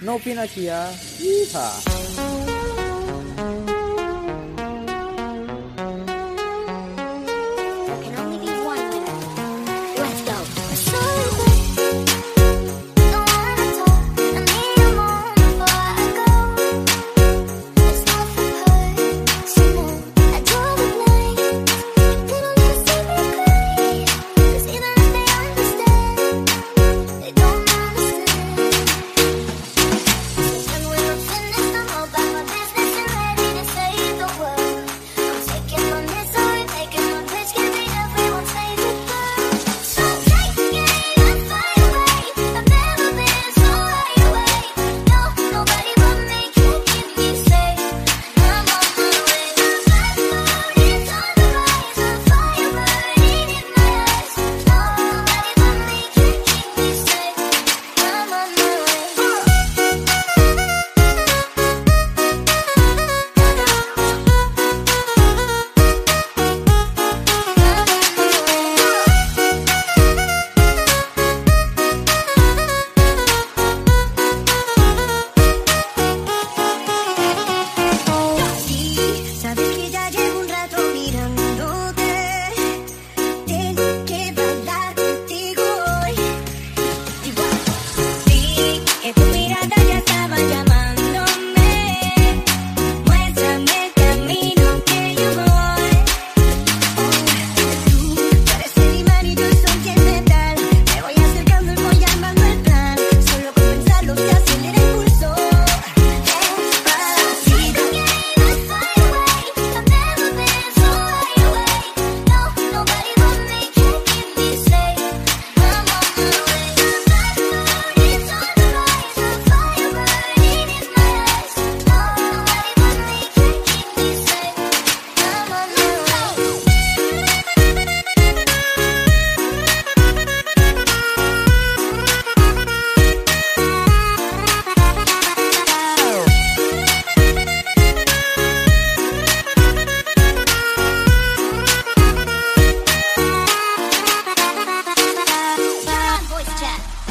Novinasia. Ya. Yeehaw.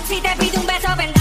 Si te pido un beso, bendito.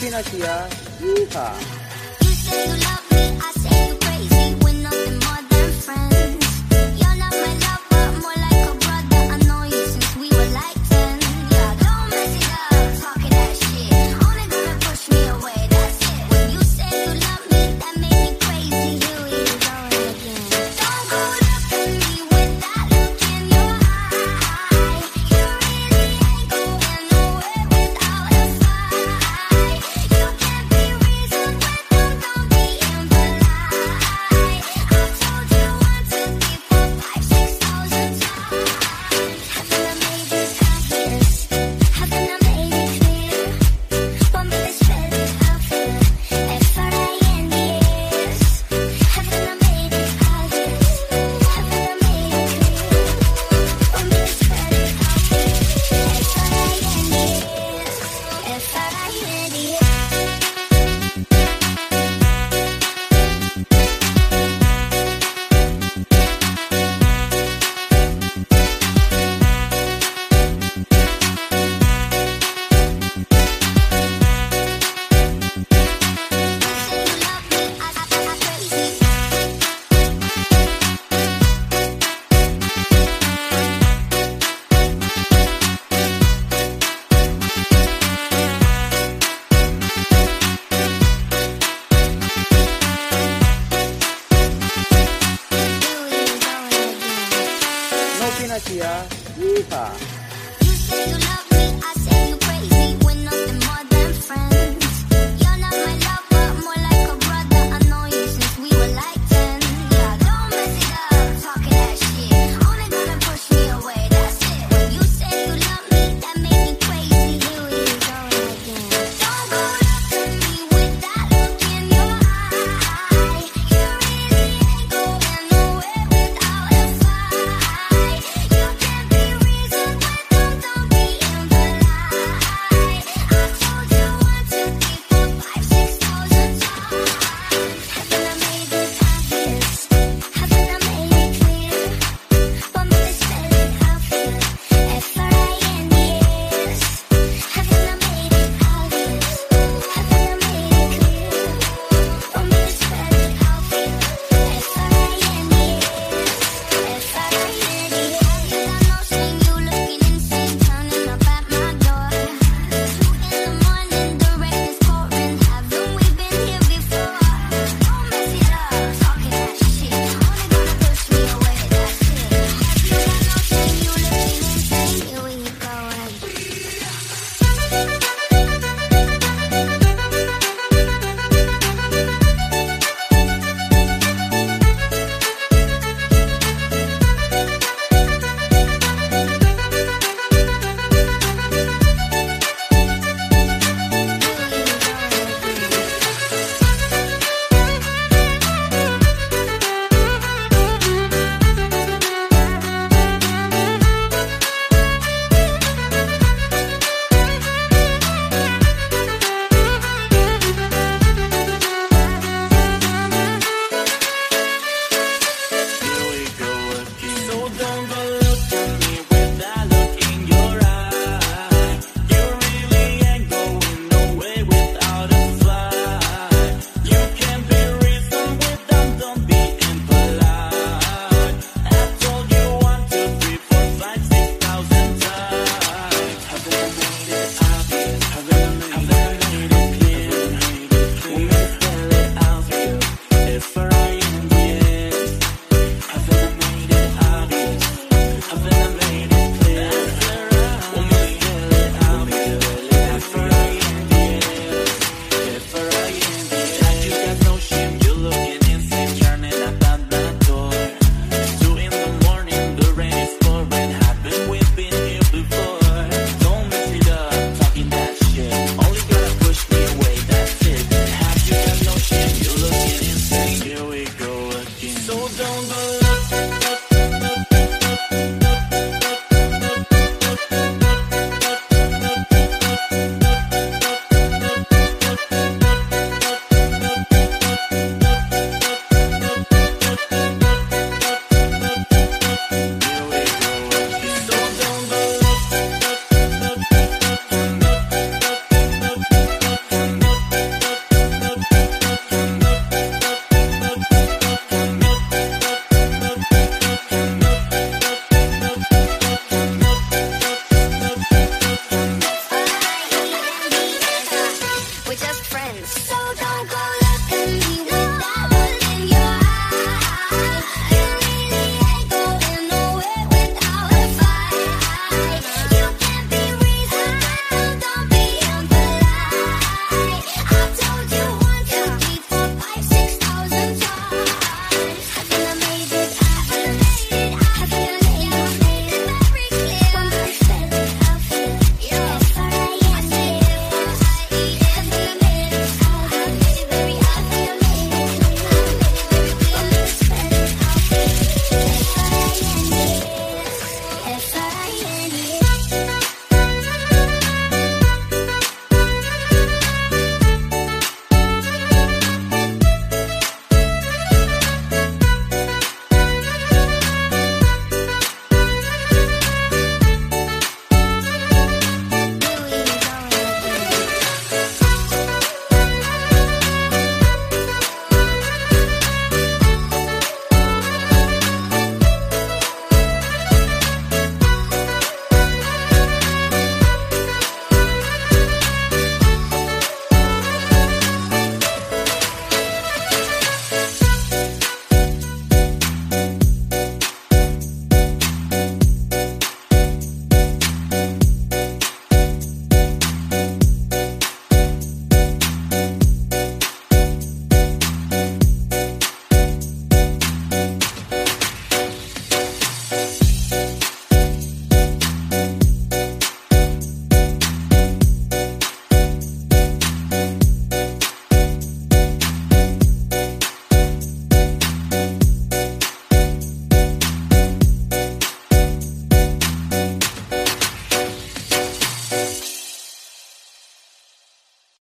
Garcia. Yeehaw. 啊